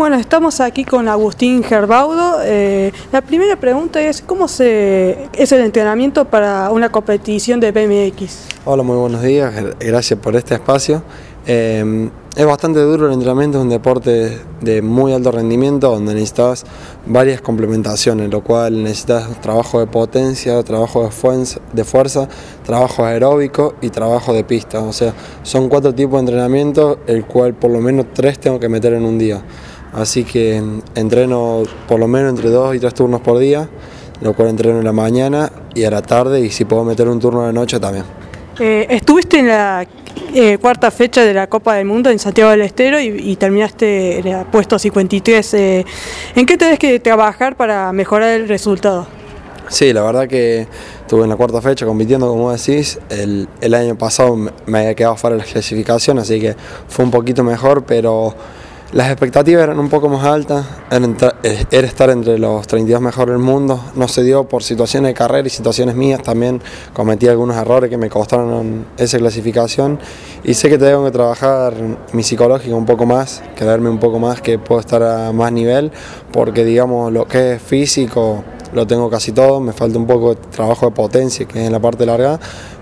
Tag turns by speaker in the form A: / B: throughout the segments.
A: Bueno, estamos aquí con Agustín Gerbaudo. Eh, la primera pregunta es, ¿cómo se, es el entrenamiento para una competición de BMX?
B: Hola, muy buenos días, gracias por este espacio. Eh, es bastante duro el entrenamiento, es un deporte de muy alto rendimiento donde necesitas varias complementaciones, lo cual necesitas trabajo de potencia, trabajo de fuerza, de fuerza, trabajo aeróbico y trabajo de pista. O sea, son cuatro tipos de entrenamiento, el cual por lo menos tres tengo que meter en un día. Así que entreno por lo menos entre dos y tres turnos por día, lo cual entreno en la mañana y a la tarde y si puedo meter un turno de la noche también.
A: Eh, estuviste en la eh, cuarta fecha de la Copa del Mundo en Santiago del Estero y, terminaste en el puesto 53. Eh, ¿En qué tenés que trabajar para mejorar el resultado?
B: Sí, la verdad que estuve en la cuarta fecha compitiendo, como decís. El, el año pasado me había quedado fuera de la clasificación, así que fue un poquito mejor, pero las expectativas eran un poco más altas, eh, era estar entre los 32 mejores del mundo, no se dio por situaciones de carrera y situaciones mías, también cometí algunos errores que me costaron esa clasificación. Y sé que tengo que trabajar mi psicológico un poco más, quedarme un poco más, que puedo estar a más nivel, porque digamos lo que es físico lo tengo casi todo, me falta un poco de trabajo de potencia, que es en la parte larga,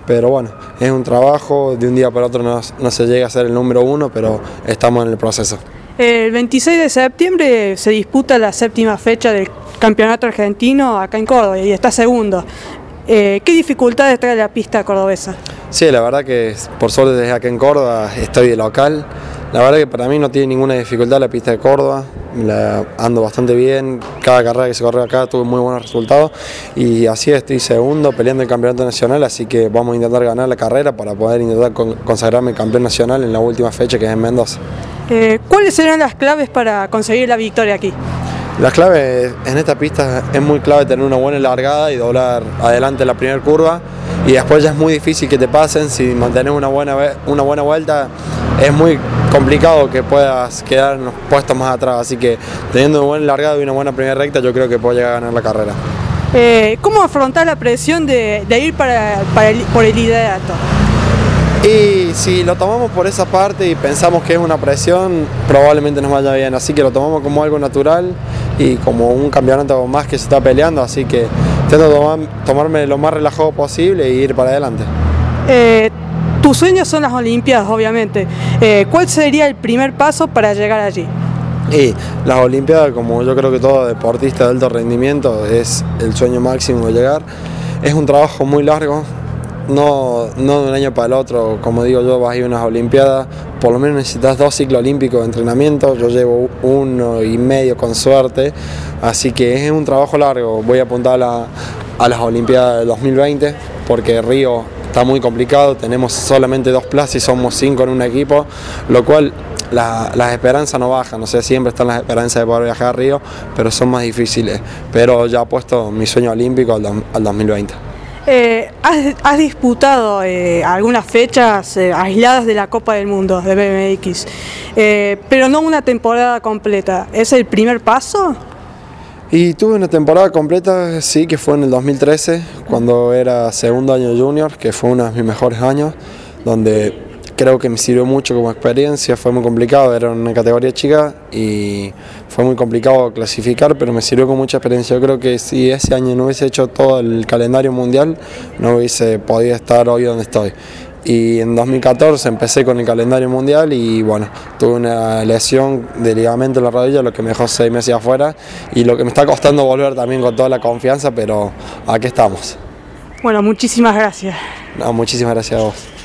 B: pero bueno, es un trabajo, de un día para otro no se llega a ser el número uno, pero estamos en el proceso.
A: El 26 de septiembre se disputa la séptima fecha del Campeonato Argentino acá en Córdoba y está segundo. Eh, ¿Qué dificultades trae la pista cordobesa?
B: Sí, la verdad que por suerte desde acá en Córdoba estoy de local. La verdad que para mí no tiene ninguna dificultad la pista de Córdoba, la ando bastante bien, cada carrera que se corre acá tuve muy buenos resultados y así estoy segundo peleando el campeonato nacional, así que vamos a intentar ganar la carrera para poder intentar consagrarme campeón nacional en la última fecha que es en Mendoza.
A: Eh, ¿Cuáles serán las claves para conseguir la victoria aquí?
B: Las claves en esta pista es muy clave tener una buena largada y doblar adelante la primera curva y después ya es muy difícil que te pasen, si mantenés una buena, una buena vuelta es muy complicado que puedas quedar en los puestos más atrás, así que teniendo una buena largada y una buena primera recta yo creo que puedo llegar a ganar la carrera.
A: Eh, ¿Cómo afrontar la presión de, ir para, por el liderato?
B: Y si lo tomamos por esa parte y pensamos que es una presión, probablemente nos vaya bien. Así que lo tomamos como algo natural y como un campeonato más que se está peleando. Así que intento tomarme lo más relajado posible e ir para adelante.
A: Eh, tus sueños son las Olimpiadas, obviamente. Eh, ¿Cuál sería el primer paso para llegar allí?
B: Y las Olimpiadas, como yo creo que todo deportista de alto rendimiento, es el sueño máximo de llegar. Es un trabajo muy largo, no, no de un año para el otro, como digo yo, vas a ir a unas Olimpiadas, por lo menos necesitas dos ciclos olímpicos de entrenamiento, yo llevo uno y medio con suerte, así que es un trabajo largo, voy a apuntar a, a las Olimpiadas del 2020, porque Río está muy complicado, tenemos solamente dos plazas y somos cinco en un equipo, lo cual las esperanzas no bajan, o sea, siempre están las esperanzas de poder viajar a Río, pero son más difíciles, pero ya he puesto mi sueño olímpico al, al 2020.
A: Eh, has, disputado eh, algunas fechas eh, aisladas de la Copa del Mundo de BMX, pero no una temporada completa. ¿Es el primer paso?
B: Y tuve una temporada completa, sí, que fue en el 2013, cuando era segundo año junior, que fue uno de mis mejores años, donde creo que me sirvió mucho como experiencia, fue muy complicado, era una categoría chica y fue muy complicado clasificar, pero me sirvió con mucha experiencia. Yo creo que si ese año no hubiese hecho todo el calendario mundial, no hubiese podido estar hoy donde estoy. Y en 2014 empecé con el calendario mundial y bueno, tuve una lesión de ligamento en la rodilla, lo que me dejó seis meses afuera y lo que me está costando volver también con toda la confianza, pero aquí estamos.
A: Bueno, muchísimas gracias.
B: No, muchísimas gracias a vos.